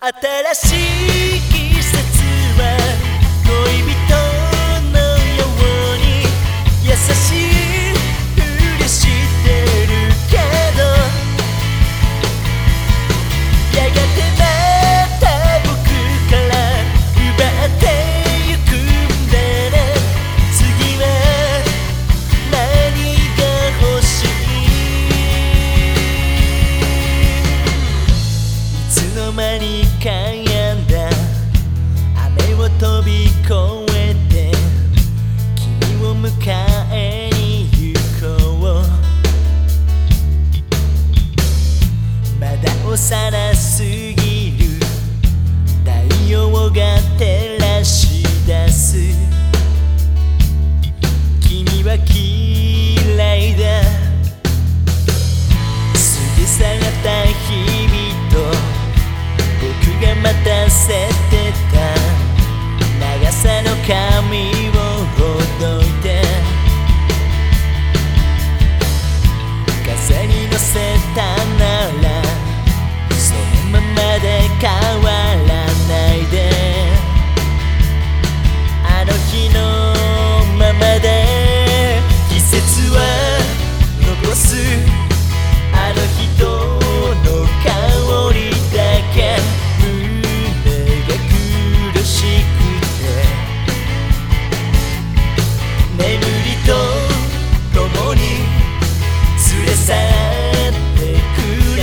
新しいの間に輝んだ。雨を飛び越えて君を迎え said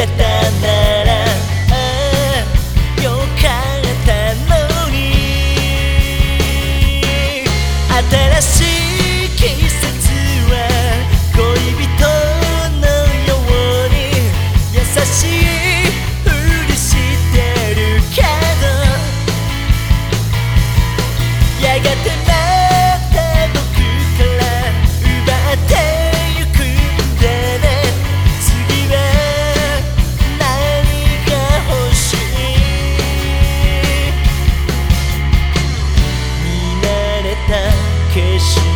たならよかったのに。新しい Peace.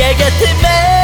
얘 같으면